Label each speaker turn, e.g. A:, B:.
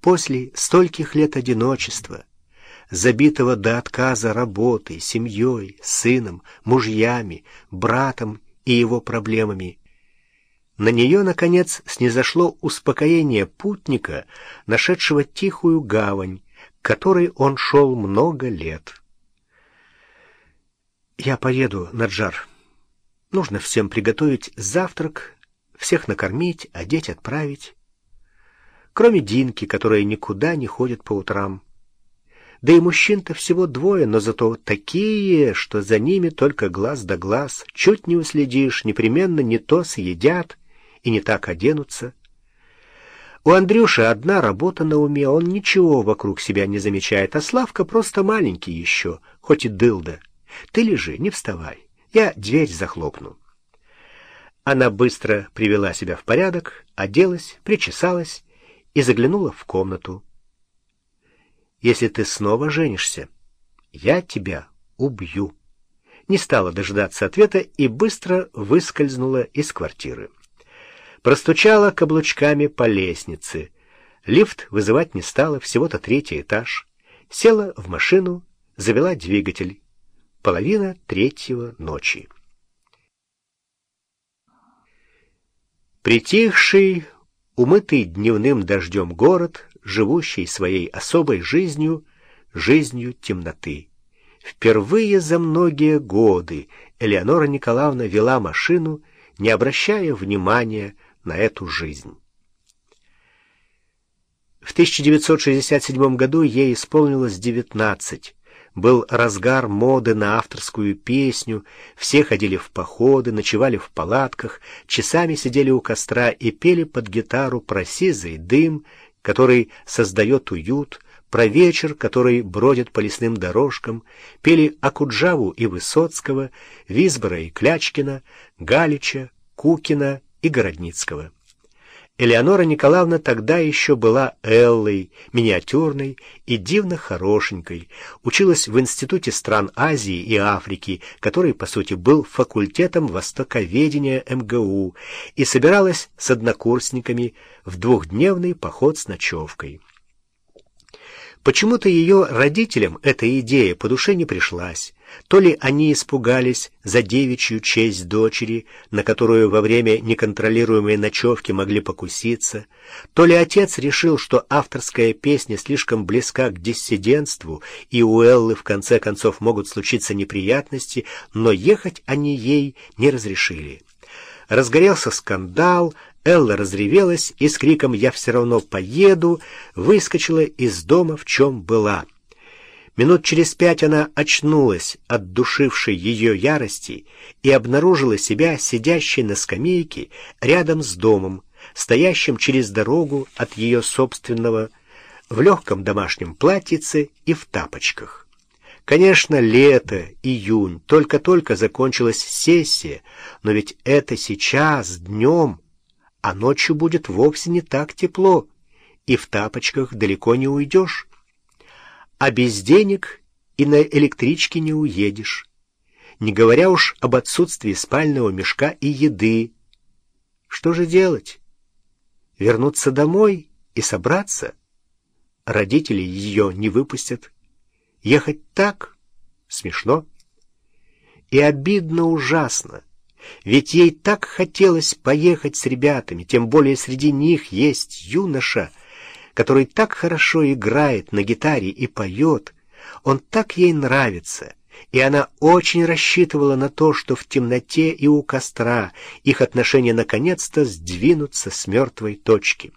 A: После стольких лет одиночества, забитого до отказа работой, семьей, сыном, мужьями, братом и его проблемами, на нее, наконец, снизошло успокоение путника, нашедшего тихую гавань, к которой он шел много лет. «Я поеду, Наджар. Нужно всем приготовить завтрак, всех накормить, одеть, отправить. Кроме Динки, которая никуда не ходит по утрам. Да и мужчин-то всего двое, но зато такие, что за ними только глаз да глаз. Чуть не уследишь, непременно не то съедят и не так оденутся. У Андрюши одна работа на уме, он ничего вокруг себя не замечает, а Славка просто маленький еще, хоть и дылда. Ты лежи, не вставай, я дверь захлопну. Она быстро привела себя в порядок, оделась, причесалась и заглянула в комнату. «Если ты снова женишься, я тебя убью». Не стала дожидаться ответа и быстро выскользнула из квартиры простучала каблучками по лестнице. Лифт вызывать не стала, всего-то третий этаж. Села в машину, завела двигатель. Половина третьего ночи. Притихший, умытый дневным дождем город, живущий своей особой жизнью, жизнью темноты. Впервые за многие годы Элеонора Николаевна вела машину, не обращая внимания на эту жизнь. В 1967 году ей исполнилось 19. Был разгар моды на авторскую песню, все ходили в походы, ночевали в палатках, часами сидели у костра и пели под гитару про сизый дым, который создает уют, про вечер, который бродит по лесным дорожкам, пели Акуджаву и Высоцкого, Висбора и Клячкина, Галича, Кукина и Городницкого. Элеонора Николаевна тогда еще была Эллой, миниатюрной и дивно хорошенькой, училась в Институте стран Азии и Африки, который, по сути, был факультетом востоковедения МГУ, и собиралась с однокурсниками в двухдневный поход с ночевкой. Почему-то ее родителям эта идея по душе не пришлась. То ли они испугались за девичью честь дочери, на которую во время неконтролируемой ночевки могли покуситься, то ли отец решил, что авторская песня слишком близка к диссидентству, и у Эллы в конце концов могут случиться неприятности, но ехать они ей не разрешили. Разгорелся скандал, Элла разревелась и с криком «Я все равно поеду!» выскочила из дома, в чем была. Минут через пять она очнулась от душившей ее ярости и обнаружила себя сидящей на скамейке рядом с домом, стоящим через дорогу от ее собственного, в легком домашнем платьице и в тапочках. Конечно, лето, июнь, только-только закончилась сессия, но ведь это сейчас, днем, а ночью будет вовсе не так тепло, и в тапочках далеко не уйдешь. А без денег и на электричке не уедешь, не говоря уж об отсутствии спального мешка и еды. Что же делать? Вернуться домой и собраться? Родители ее не выпустят. Ехать так смешно и обидно ужасно. Ведь ей так хотелось поехать с ребятами, тем более среди них есть юноша, который так хорошо играет на гитаре и поет. Он так ей нравится, и она очень рассчитывала на то, что в темноте и у костра их отношения наконец-то сдвинутся с мертвой точки.